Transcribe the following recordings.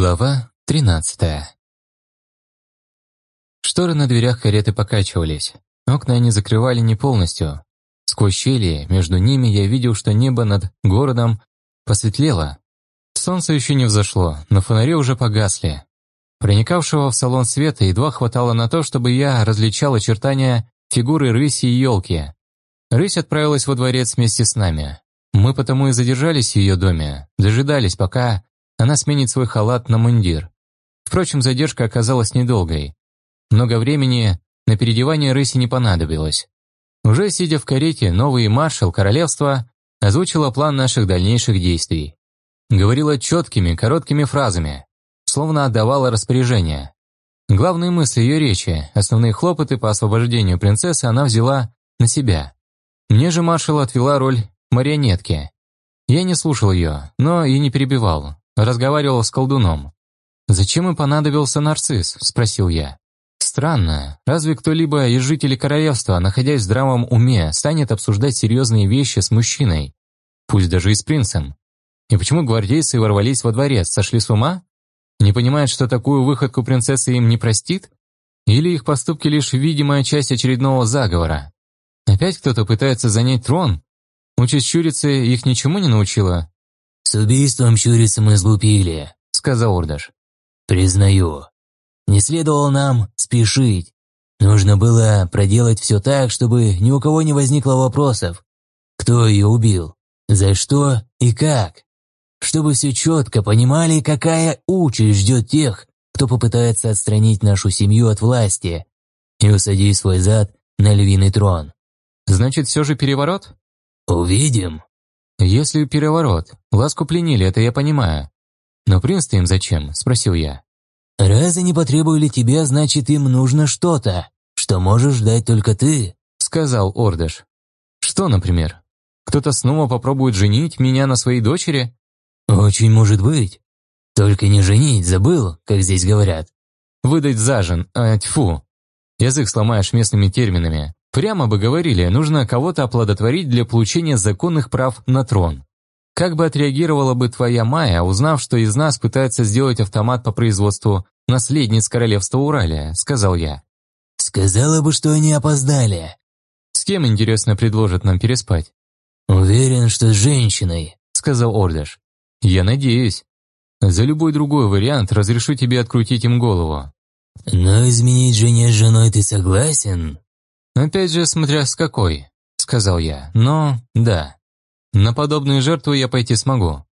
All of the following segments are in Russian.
Глава тринадцатая. Шторы на дверях кареты покачивались. Окна они закрывали не полностью. Сквозь щели между ними я видел, что небо над городом посветлело. Солнце еще не взошло, но фонари уже погасли. Проникавшего в салон света едва хватало на то, чтобы я различал очертания фигуры рыси и елки. Рысь отправилась во дворец вместе с нами. Мы потому и задержались в ее доме, дожидались, пока она сменит свой халат на мундир. Впрочем, задержка оказалась недолгой. Много времени на переодевание рыси не понадобилось. Уже сидя в карете, новый маршал королевства озвучила план наших дальнейших действий. Говорила четкими, короткими фразами, словно отдавала распоряжение. Главные мысли ее речи, основные хлопоты по освобождению принцессы она взяла на себя. Мне же маршал отвела роль марионетки. Я не слушал ее, но и не перебивал, разговаривал с колдуном. «Зачем им понадобился нарцисс?» – спросил я. «Странно. Разве кто-либо из жителей королевства, находясь в здравом уме, станет обсуждать серьезные вещи с мужчиной? Пусть даже и с принцем. И почему гвардейцы ворвались во дворец, сошли с ума? Не понимают, что такую выходку принцессы им не простит? Или их поступки лишь видимая часть очередного заговора? Опять кто-то пытается занять трон? Участь щурицы их ничему не научила? «С убийством щурицы мы сглупили», — сказал Ордаш. «Признаю. Не следовало нам спешить. Нужно было проделать все так, чтобы ни у кого не возникло вопросов. Кто ее убил? За что и как? Чтобы все четко понимали, какая участь ждет тех, кто попытается отстранить нашу семью от власти и усадить свой зад на львиный трон. Значит, все же переворот? Увидим. «Если переворот, ласку пленили, это я понимаю. Но принц-то им зачем?» – спросил я. «Раз они потребовали тебя, значит, им нужно что-то, что можешь дать только ты», – сказал Ордыш. «Что, например? Кто-то снова попробует женить меня на своей дочери?» «Очень может быть. Только не женить, забыл, как здесь говорят». «Выдать зажен, а тьфу. Язык сломаешь местными терминами. Прямо бы говорили, нужно кого-то оплодотворить для получения законных прав на трон. Как бы отреагировала бы твоя Майя, узнав, что из нас пытается сделать автомат по производству наследниц королевства Уралия, сказал я. Сказала бы, что они опоздали. С кем, интересно, предложат нам переспать? Уверен, что с женщиной, сказал Ордаш. Я надеюсь. За любой другой вариант разрешу тебе открутить им голову. Но изменить жене с женой ты согласен? «Опять же, смотря с какой», — сказал я. «Но, да, на подобную жертву я пойти смогу».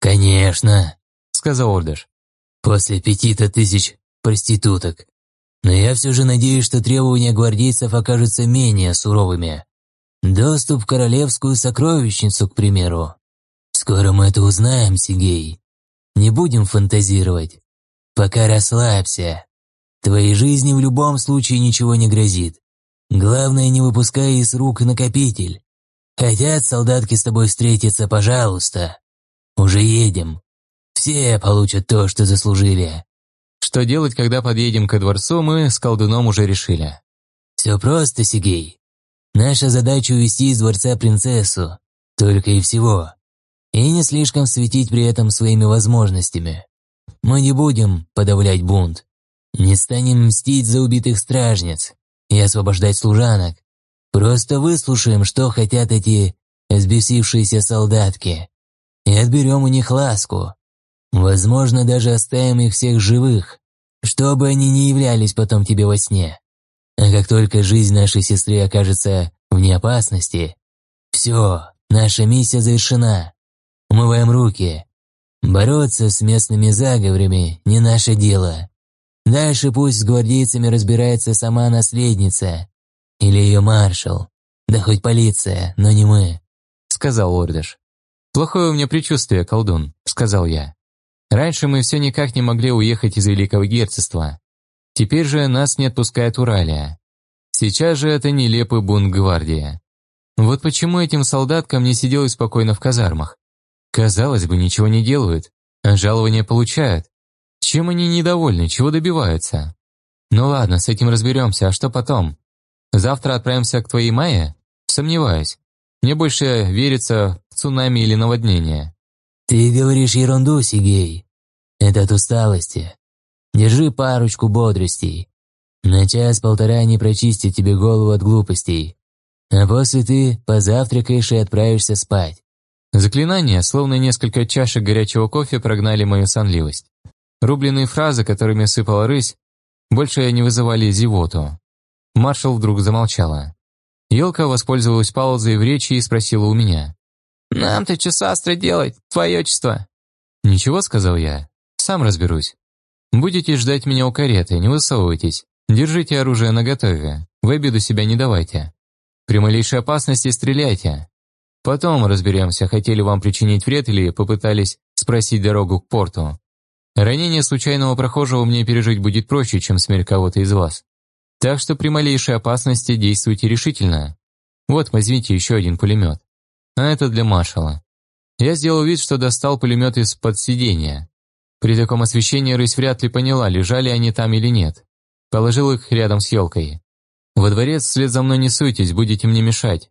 «Конечно», — сказал Ордыш. «После пяти-то тысяч проституток. Но я все же надеюсь, что требования гвардейцев окажутся менее суровыми. Доступ в королевскую сокровищницу, к примеру. Скоро мы это узнаем, Сигей. Не будем фантазировать. Пока расслабься. Твоей жизни в любом случае ничего не грозит. Главное, не выпускай из рук накопитель. Хотят солдатки с тобой встретиться, пожалуйста. Уже едем. Все получат то, что заслужили. Что делать, когда подъедем ко дворцу, мы с колдуном уже решили. Все просто, Сигей. Наша задача увести из дворца принцессу. Только и всего. И не слишком светить при этом своими возможностями. Мы не будем подавлять бунт. Не станем мстить за убитых стражниц и освобождать служанок. Просто выслушаем, что хотят эти взбесившиеся солдатки, и отберем у них ласку. Возможно, даже оставим их всех живых, чтобы они не являлись потом тебе во сне. А как только жизнь нашей сестры окажется вне опасности, все, наша миссия завершена. Умываем руки. Бороться с местными заговорами не наше дело. Дальше пусть с гвардейцами разбирается сама наследница. Или ее маршал. Да хоть полиция, но не мы», — сказал Ордыш. «Плохое у меня предчувствие, колдун», — сказал я. «Раньше мы все никак не могли уехать из Великого Герцогства. Теперь же нас не отпускает Уралия. Сейчас же это нелепый бунт гвардии. Вот почему этим солдаткам не сиделось спокойно в казармах. Казалось бы, ничего не делают, а жалования получают. Чем они недовольны, чего добиваются? Ну ладно, с этим разберемся, а что потом? Завтра отправимся к твоей Майе? Сомневаюсь. Мне больше верится в цунами или наводнение. Ты говоришь ерунду, Сигей. Это от усталости. Держи парочку бодростей. На час-полтора они прочистят тебе голову от глупостей. А после ты позавтракаешь и отправишься спать. Заклинания, словно несколько чашек горячего кофе, прогнали мою сонливость. Рубленые фразы, которыми сыпала рысь, больше не вызывали зевоту. Маршал вдруг замолчала. Елка воспользовалась паузой в речи и спросила у меня. «Нам-то часастро делать, твое чувство?» «Ничего», — сказал я. «Сам разберусь. Будете ждать меня у кареты, не высовывайтесь. Держите оружие наготове, в обиду себя не давайте. При малейшей опасности стреляйте. Потом разберемся, хотели вам причинить вред или попытались спросить дорогу к порту. Ранение случайного прохожего мне пережить будет проще, чем смерть кого-то из вас. Так что при малейшей опасности действуйте решительно. Вот, возьмите еще один пулемет. А это для маршала. Я сделал вид, что достал пулемет из-под сиденья. При таком освещении рысь вряд ли поняла, лежали они там или нет. Положил их рядом с елкой. Во дворец вслед за мной не суйтесь, будете мне мешать.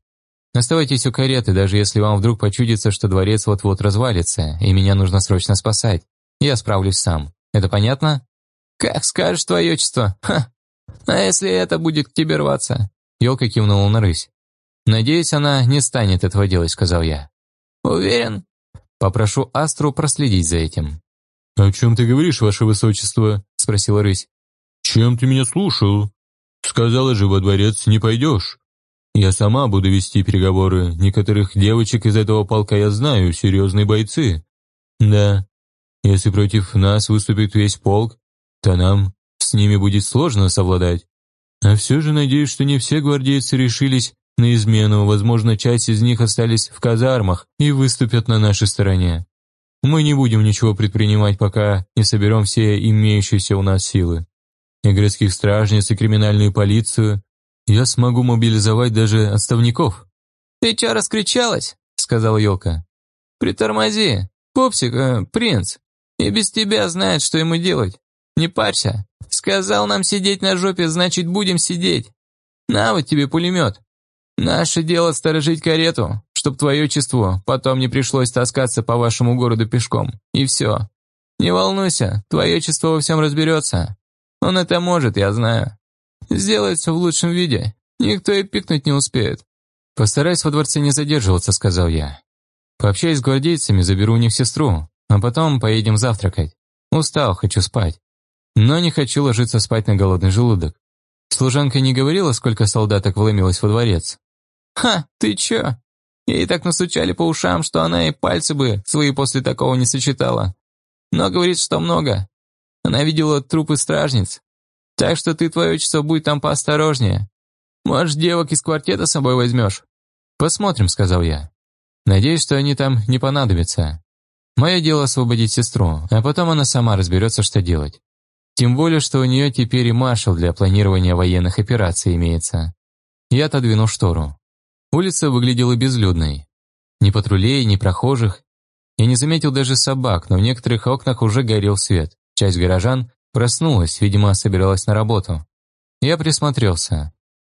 Оставайтесь у кареты, даже если вам вдруг почудится, что дворец вот-вот развалится, и меня нужно срочно спасать. Я справлюсь сам. Это понятно? Как скажешь, твое отчество. Ха. А если это будет к тебе рваться? Елка кивнула на рысь. Надеюсь, она не станет этого делать, сказал я. Уверен? Попрошу Астру проследить за этим. «О чем ты говоришь, ваше высочество?» – спросила рысь. «Чем ты меня слушал? Сказала же, во дворец не пойдешь. Я сама буду вести переговоры. Некоторых девочек из этого полка я знаю, серьезные бойцы. Да, если против нас выступит весь полк, то нам с ними будет сложно совладать. А все же надеюсь, что не все гвардейцы решились на измену, возможно, часть из них остались в казармах и выступят на нашей стороне. Мы не будем ничего предпринимать, пока не соберем все имеющиеся у нас силы. И городских стражниц, и криминальную полицию. Я смогу мобилизовать даже отставников». «Ты чё раскричалась?» — сказал Йока. «Притормози. Пупсик, э, принц. И без тебя знает, что ему делать. Не парься. Сказал нам сидеть на жопе, значит, будем сидеть. На вот тебе пулемет. Наше дело сторожить карету, чтоб твое чувство потом не пришлось таскаться по вашему городу пешком. И все. Не волнуйся, твое чувство во всем разберется. Он это может, я знаю. Сделает все в лучшем виде. Никто и пикнуть не успеет. Постараюсь во дворце не задерживаться, сказал я. Пообщаюсь с гвардейцами, заберу у них сестру, а потом поедем завтракать. Устал, хочу спать. Но не хочу ложиться спать на голодный желудок. Служанка не говорила, сколько солдаток вломилось во дворец? «Ха, ты чё? Ей так насучали по ушам, что она и пальцы бы свои после такого не сочетала. Но говорит, что много. Она видела трупы стражниц. Так что ты, твое число, будь там поосторожнее. Может, девок из квартета с собой возьмешь?» «Посмотрим», — сказал я. «Надеюсь, что они там не понадобятся. Мое дело освободить сестру, а потом она сама разберется, что делать. Тем более, что у нее теперь и маршал для планирования военных операций имеется. Я отодвинул штору. Улица выглядела безлюдной. Ни патрулей, ни прохожих. Я не заметил даже собак, но в некоторых окнах уже горел свет. Часть горожан проснулась, видимо, собиралась на работу. Я присмотрелся.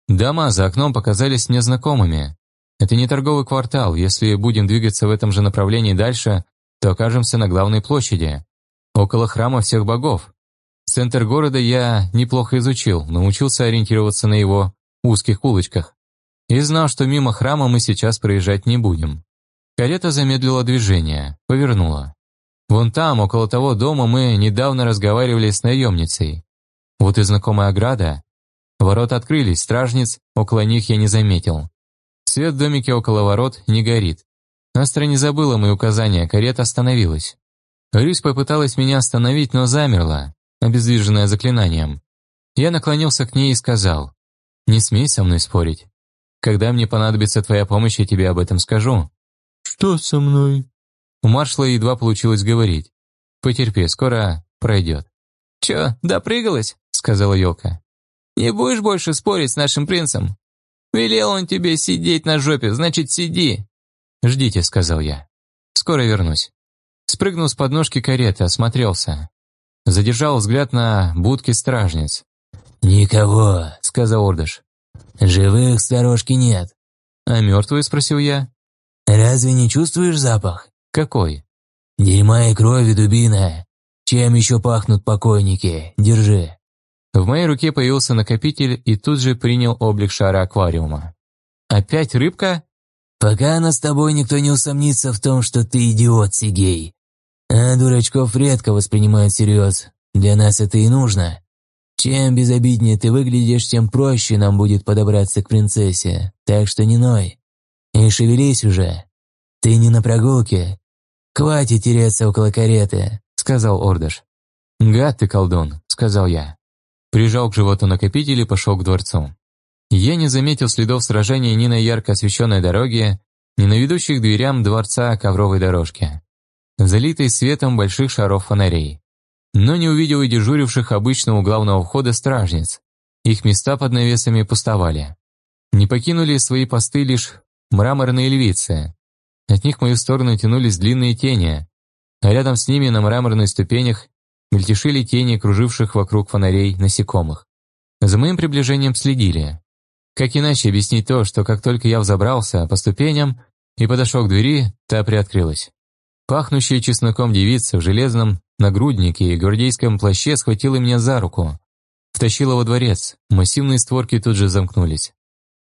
Дома за окном показались мне знакомыми. Это не торговый квартал, если будем двигаться в этом же направлении дальше, то окажемся на главной площади, около храма всех богов. Центр города я неплохо изучил, научился ориентироваться на его узких улочках и знал, что мимо храма мы сейчас проезжать не будем. Карета замедлила движение, повернула. Вон там, около того дома, мы недавно разговаривали с наемницей. Вот и знакомая ограда. Ворота открылись, стражниц около них я не заметил. Свет в домике около ворот не горит. Астра не забыла мои указания, карета остановилась. Рысь попыталась меня остановить, но замерла, обездвиженная заклинанием. Я наклонился к ней и сказал, «Не смей со мной спорить. Когда мне понадобится твоя помощь, я тебе об этом скажу». «Что со мной?» У маршала едва получилось говорить. «Потерпи, скоро пройдет». «Чё, допрыгалась?» — сказала Ёлка. «Не будешь больше спорить с нашим принцем? Велел он тебе сидеть на жопе, значит, сиди». «Ждите», — сказал я. «Скоро вернусь». Спрыгнул с подножки кареты, осмотрелся. Задержал взгляд на будки стражниц. «Никого», — сказал Ордыш. «Живых сторожки нет». «А мертвые?» – спросил я. «Разве не чувствуешь запах?» «Какой?» «Дерьма и крови, дубина. чем еще пахнут покойники? Держи». В моей руке появился накопитель и тут же принял облик шара аквариума. «Опять рыбка?» «Пока она с тобой, никто не усомнится в том, что ты идиот, Сигей. А дурачков редко воспринимают всерьез. Для нас это и нужно. Чем безобиднее ты выглядишь, тем проще нам будет подобраться к принцессе. Так что не ной. И шевелись уже. Ты не на прогулке. Хватит тереться около кареты», — сказал Ордыш. «Гад ты, колдун», — сказал я. Прижал к животу накопитель и пошел к дворцу. Я не заметил следов сражения ни на ярко освещенной дороге, ни на ведущих дверям дворца ковровой дорожке, залитой светом больших шаров фонарей. Но не увидел и дежуривших обычно у главного входа стражниц. Их места под навесами пустовали. Не покинули свои посты лишь мраморные львицы. От них в мою сторону тянулись длинные тени, а рядом с ними на мраморных ступенях мельтешили тени круживших вокруг фонарей насекомых. За моим приближением следили. Как иначе объяснить то, что как только я взобрался по ступеням и подошел к двери, та приоткрылась. Пахнущая чесноком девица в железном нагруднике и гвардейском плаще схватила меня за руку. Втащила во дворец, массивные створки тут же замкнулись.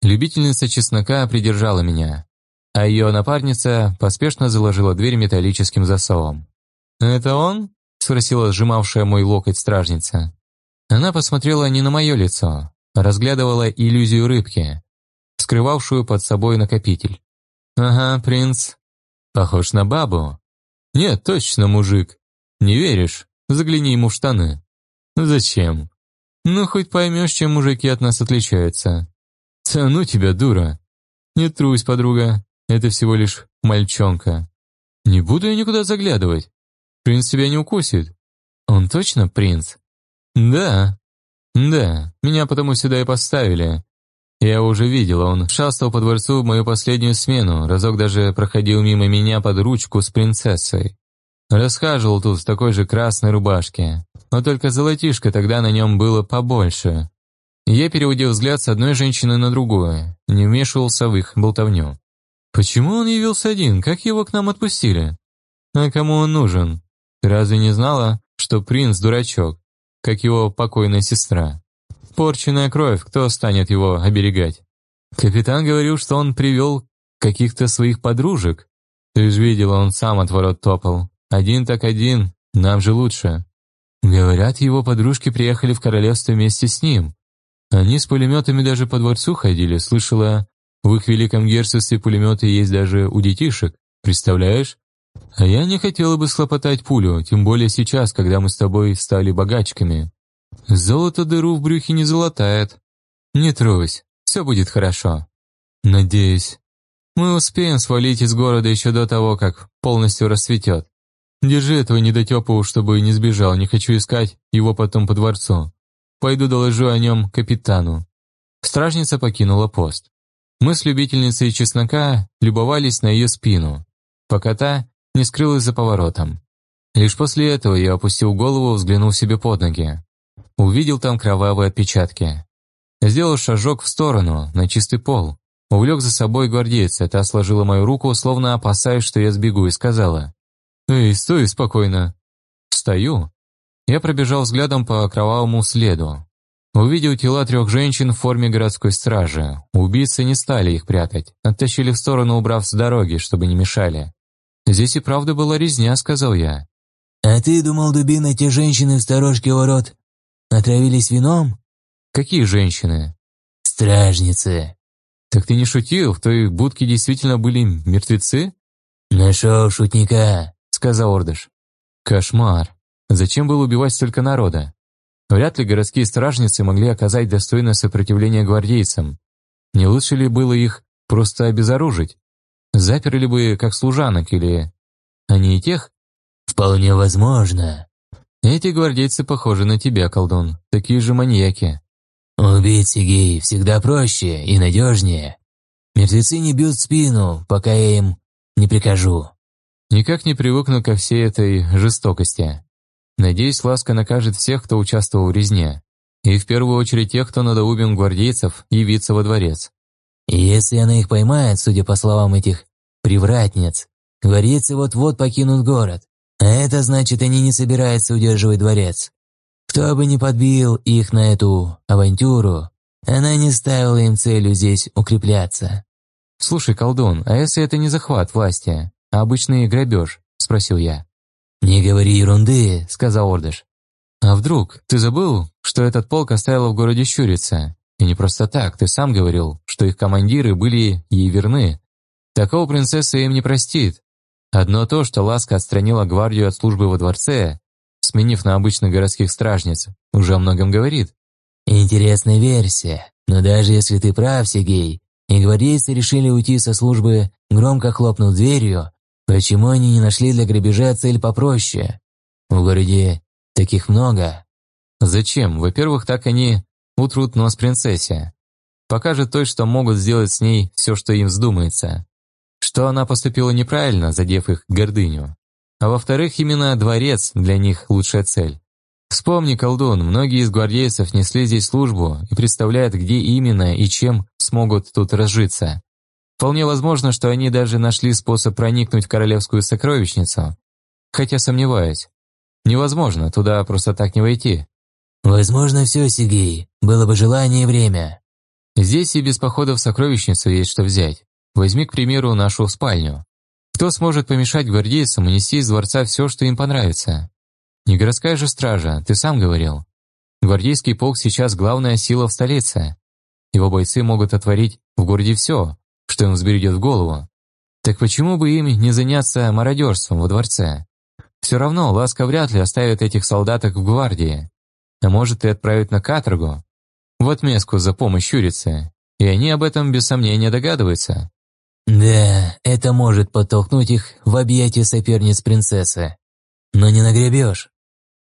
Любительница чеснока придержала меня, а ее напарница поспешно заложила дверь металлическим засовом. «Это он?» – спросила сжимавшая мой локоть стражница. Она посмотрела не на мое лицо, разглядывала иллюзию рыбки, скрывавшую под собой накопитель. «Ага, принц. Похож на бабу. Нет, точно мужик. Не веришь? Загляни ему в штаны». «Зачем? Ну, хоть поймешь, чем мужики от нас отличаются». «Да ну тебя, дура. Не трусь, подруга. Это всего лишь мальчонка. Не буду я никуда заглядывать. Принц тебя не укусит». «Он точно принц?» «Да, «Да, меня потому сюда и поставили. Я уже видел, он шастал по дворцу в мою последнюю смену, разок даже проходил мимо меня под ручку с принцессой. Расхаживал тут в такой же красной рубашке, но только золотишко тогда на нем было побольше. Я переводил взгляд с одной женщины на другую, не вмешивался в их болтовню. Почему он явился один? Как его к нам отпустили? А кому он нужен? Ты разве не знала, что принц дурачок? Как его покойная сестра. Порченная кровь, кто станет его оберегать? Капитан говорил, что он привел каких-то своих подружек. Ты же видела, он сам от ворот топал. Один так один, нам же лучше. Говорят, его подружки приехали в королевство вместе с ним. Они с пулеметами даже по дворцу ходили, слышала, в их великом герцогстве пулеметы есть даже у детишек. Представляешь? А я не хотела бы схлопотать пулю, тем более сейчас, когда мы с тобой стали богачками. Золото дыру в брюхе не золотает. Не трусь, все будет хорошо. Надеюсь. Мы успеем свалить из города еще до того, как полностью расцветет. Держи этого недотепу, чтобы не сбежал, не хочу искать его потом по дворцу. Пойду доложу о нем капитану. Стражница покинула пост. Мы с любительницей чеснока любовались на ее спину, пока та не скрылась за поворотом. Лишь после этого я опустил голову, взглянул себе под ноги. Увидел там кровавые отпечатки. Сделал шажок в сторону, на чистый пол. Увлек за собой гвардейца, та сложила мою руку, словно опасаясь, что я сбегу, и сказала. «Эй, стой спокойно». «Стою». Я пробежал взглядом по кровавому следу. Увидел тела трех женщин в форме городской стражи. Убийцы не стали их прятать, оттащили в сторону, убрав с дороги, чтобы не мешали. «Здесь и правда была резня», — сказал я. «А ты думал, дубина, те женщины в сторожке ворот отравились вином?» «Какие женщины?» «Стражницы». «Так ты не шутил? В той будке действительно были мертвецы?» «Нашел шутника», — сказал Ордыш. «Кошмар. Зачем было убивать столько народа? Вряд ли городские стражницы могли оказать достойное сопротивление гвардейцам. Не лучше ли было их просто обезоружить? Заперли бы как служанок или... Они и тех? Вполне возможно. Эти гвардейцы похожи на тебя, колдун. Такие же маньяки. Убить Сигей всегда проще и надежнее. Мертвецы не бьют спину, пока я им не прикажу. Никак не привыкну ко всей этой жестокости. Надеюсь, ласка накажет всех, кто участвовал в резне. И в первую очередь тех, кто надоубил гвардейцев, явиться во дворец. Если она их поймает, судя по словам этих привратниц, гвардейцы вот-вот покинут город. А это значит, они не собираются удерживать дворец. Кто бы ни подбил их на эту авантюру, она не ставила им целью здесь укрепляться. «Слушай, колдун, а если это не захват власти, а обычный грабеж?» – спросил я. «Не говори ерунды», – сказал Ордыш. «А вдруг? Ты забыл, что этот полк оставил в городе Щурица? И не просто так, ты сам говорил, что их командиры были ей верны. Такого принцесса им не простит. Одно то, что Ласка отстранила гвардию от службы во дворце, сменив на обычных городских стражниц, уже о многом говорит. Интересная версия, но даже если ты прав, Сергей, и гвардейцы решили уйти со службы, громко хлопнув дверью, почему они не нашли для грабежа цель попроще? В городе таких много. Зачем? Во-первых, так они утрут нос принцессе. Покажет той, что могут сделать с ней все, что им вздумается. Что она поступила неправильно, задев их гордыню. А во-вторых, именно дворец для них лучшая цель. Вспомни, колдун, многие из гвардейцев несли здесь службу и представляют, где именно и чем смогут тут разжиться. Вполне возможно, что они даже нашли способ проникнуть в королевскую сокровищницу. Хотя сомневаюсь. Невозможно, туда просто так не войти. Возможно, все, Сергей. Было бы желание и время. Здесь и без похода в сокровищницу есть что взять. Возьми, к примеру, нашу спальню. Кто сможет помешать гвардейцам унести из дворца все, что им понравится? Не городская же стража, ты сам говорил. Гвардейский полк сейчас главная сила в столице. Его бойцы могут отворить в городе все, что им взбредет в голову. Так почему бы им не заняться мародерством во дворце? Все равно Ласка вряд ли оставит этих солдаток в гвардии а может и отправить на каторгу, в отместку за помощь Юрице, и они об этом без сомнения догадываются. Да, это может подтолкнуть их в объятия соперниц принцессы. Но не нагребешь.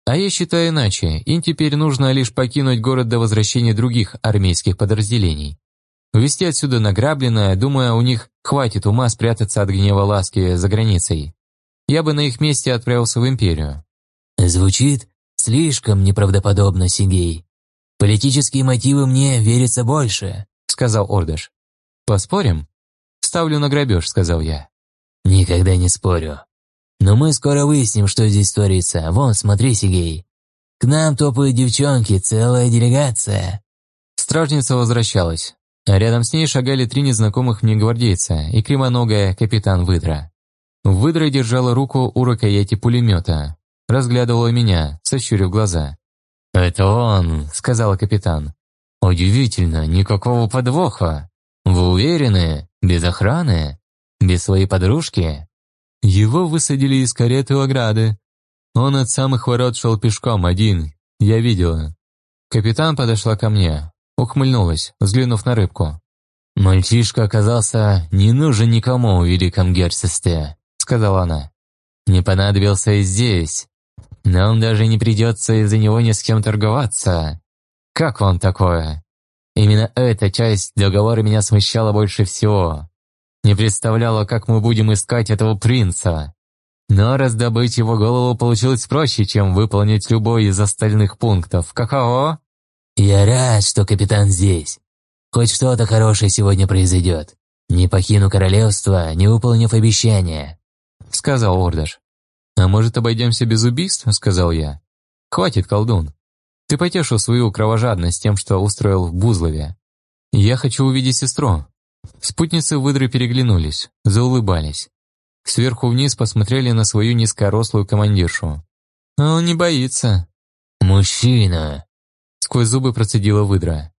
А я считаю иначе, им теперь нужно лишь покинуть город до возвращения других армейских подразделений. Увести отсюда награбленное, думаю, у них хватит ума спрятаться от гнева ласки за границей. Я бы на их месте отправился в Империю. Звучит Слишком неправдоподобно, Сигей. Политические мотивы мне верятся больше, сказал Ордыш. Поспорим? Ставлю на грабеж, сказал я. Никогда не спорю. Но мы скоро выясним, что здесь творится. Вон, смотри, Сигей. К нам топают девчонки, целая делегация. Стражница возвращалась. А рядом с ней шагали три незнакомых мне гвардейца и кремоногая капитан Выдра. Выдра держала руку у рукояти пулемета, разглядывала меня, сощурив глаза. «Это он», — сказала капитан. «Удивительно, никакого подвоха. Вы уверены? Без охраны? Без своей подружки?» Его высадили из кареты у ограды. Он от самых ворот шел пешком, один. Я видела. Капитан подошла ко мне, ухмыльнулась, взглянув на рыбку. «Мальчишка оказался не нужен никому в Великом Герцогстве», — сказала она. «Не понадобился и здесь. Нам даже не придется из-за него ни с кем торговаться. Как вам такое? Именно эта часть договора меня смущала больше всего. Не представляла, как мы будем искать этого принца. Но раздобыть его голову получилось проще, чем выполнить любой из остальных пунктов. Каково? Я рад, что капитан здесь. Хоть что-то хорошее сегодня произойдет. Не покину королевство, не выполнив обещание», — сказал Ордаш. «А может, обойдемся без убийств?» – сказал я. «Хватит, колдун. Ты потешил свою кровожадность тем, что устроил в Бузлове. Я хочу увидеть сестру». Спутницы выдры переглянулись, заулыбались. Сверху вниз посмотрели на свою низкорослую командиршу. «А «Он не боится». «Мужчина!» Сквозь зубы процедила выдра.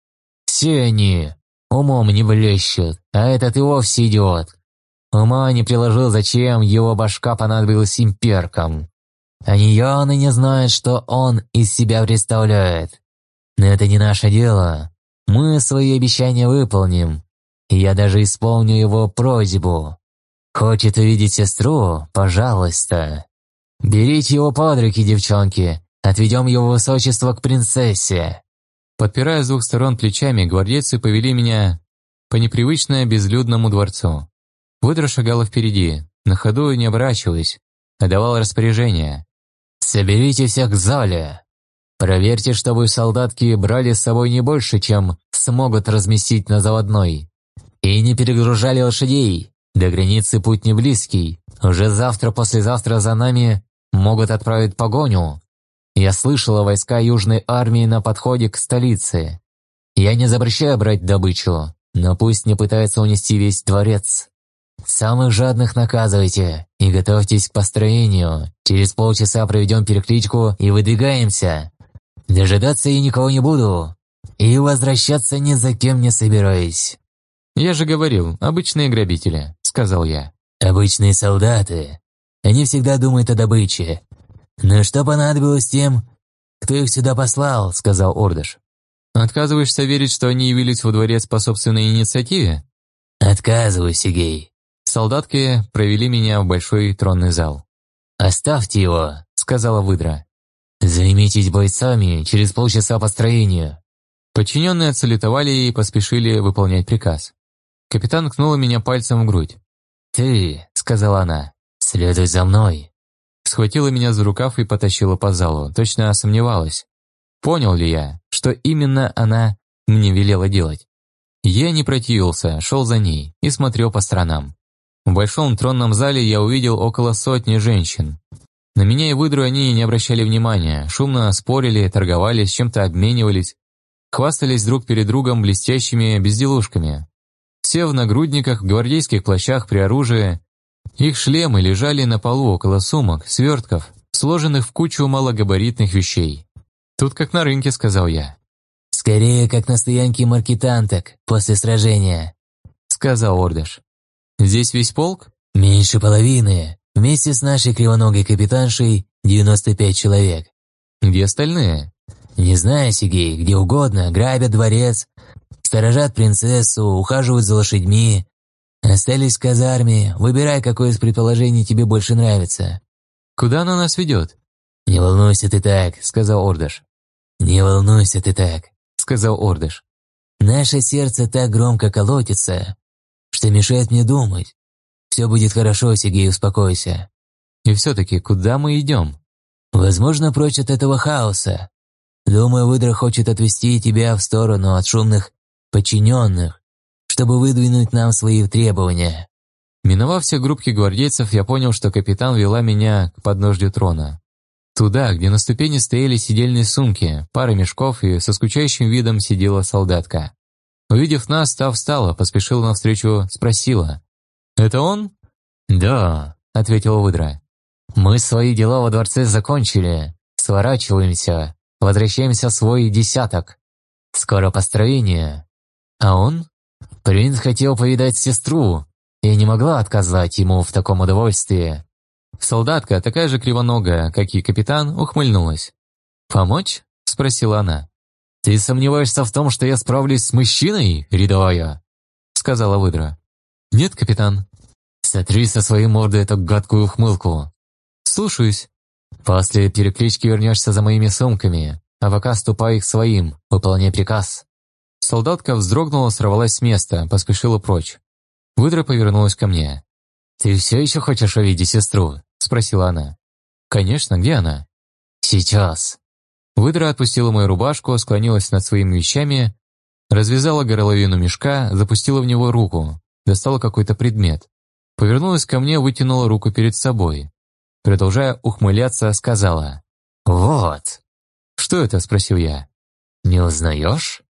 «Все они умом не блещут, а этот и вовсе идиот. Ума не приложил, зачем его башка понадобилась имперкам. Они явно не знают, что он из себя представляет. Но это не наше дело. Мы свои обещания выполним. Я даже исполню его просьбу. Хочет увидеть сестру? Пожалуйста. Берите его под руки, девчонки. Отведем его высочество к принцессе. Подпирая с двух сторон плечами, гвардейцы повели меня по непривычно безлюдному дворцу. Выдра шагала впереди, на ходу и не оборачиваясь, а давала распоряжение. «Соберите всех к зале. Проверьте, чтобы солдатки брали с собой не больше, чем смогут разместить на заводной. И не перегружали лошадей. До границы путь не близкий. Уже завтра-послезавтра за нами могут отправить погоню. Я слышала войска Южной армии на подходе к столице. Я не запрещаю брать добычу, но пусть не пытается унести весь дворец. Самых жадных наказывайте и готовьтесь к построению. Через полчаса проведем перекличку и выдвигаемся. Дожидаться я никого не буду. И возвращаться ни за кем не собираюсь. «Я же говорил, обычные грабители», — сказал я. «Обычные солдаты. Они всегда думают о добыче. Но что понадобилось тем, кто их сюда послал?» — сказал Ордыш. «Отказываешься верить, что они явились во дворец по собственной инициативе?» «Отказываюсь, Сигей». Солдатки провели меня в большой тронный зал. «Оставьте его», — сказала выдра. «Займитесь бойцами через полчаса построению». Подчиненные отсалютовали и поспешили выполнять приказ. Капитан кнула меня пальцем в грудь. «Ты», — сказала она, — «следуй за мной». Схватила меня за рукав и потащила по залу, точно сомневалась. Понял ли я, что именно она мне велела делать? Я не противился, шел за ней и смотрел по сторонам. В большом тронном зале я увидел около сотни женщин. На меня и выдру они не обращали внимания, шумно спорили, торговались, чем-то обменивались, хвастались друг перед другом блестящими безделушками. Все в нагрудниках, в гвардейских плащах при оружии. Их шлемы лежали на полу около сумок, свертков, сложенных в кучу малогабаритных вещей. «Тут как на рынке», — сказал я. «Скорее, как на стоянке маркетанток после сражения», — сказал Ордыш. «Здесь весь полк?» «Меньше половины. Вместе с нашей кривоногой капитаншей 95 человек». «Где остальные?» «Не знаю, Сигей, где угодно, грабят дворец, Сторожат принцессу, ухаживают за лошадьми. Остались в казарме. Выбирай, какое из предположений тебе больше нравится. Куда она нас ведет? Не волнуйся ты так, сказал Ордыш. Не волнуйся ты так, сказал Ордыш. Наше сердце так громко колотится, что мешает мне думать. Все будет хорошо, Сергей, успокойся. И все-таки, куда мы идем? Возможно, прочь от этого хаоса. Думаю, выдра хочет отвести тебя в сторону от шумных подчиненных, чтобы выдвинуть нам свои требования. Миновав все группки гвардейцев, я понял, что капитан вела меня к подножью трона. Туда, где на ступени стояли сидельные сумки, пара мешков и со скучающим видом сидела солдатка. Увидев нас, та встала, поспешила навстречу, спросила. «Это он?» «Да», — ответила выдра. «Мы свои дела во дворце закончили. Сворачиваемся. Возвращаемся в свой десяток. Скоро построение. А он? Принц хотел повидать сестру. Я не могла отказать ему в таком удовольствии. Солдатка, такая же кривоногая, как и капитан, ухмыльнулась. «Помочь?» – спросила она. «Ты сомневаешься в том, что я справлюсь с мужчиной, рядовая?» – сказала выдра. «Нет, капитан». «Сотри со своей морды эту гадкую ухмылку». «Слушаюсь». «После переклички вернешься за моими сумками, а пока ступай их своим, выполняй приказ». Солдатка вздрогнула, сорвалась с места, поспешила прочь. Выдра повернулась ко мне. «Ты все еще хочешь увидеть сестру?» – спросила она. «Конечно, где она?» «Сейчас». Выдра отпустила мою рубашку, склонилась над своими вещами, развязала горловину мешка, запустила в него руку, достала какой-то предмет. Повернулась ко мне, вытянула руку перед собой. Продолжая ухмыляться, сказала. «Вот». «Что это?» – спросил я. «Не узнаешь?»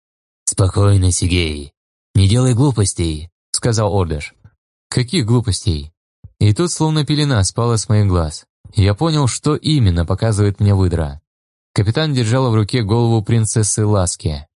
«Спокойно, Сигей. Не делай глупостей», — сказал Ордыш. «Каких глупостей?» И тут словно пелена спала с моих глаз. Я понял, что именно показывает мне выдра. Капитан держала в руке голову принцессы Ласки.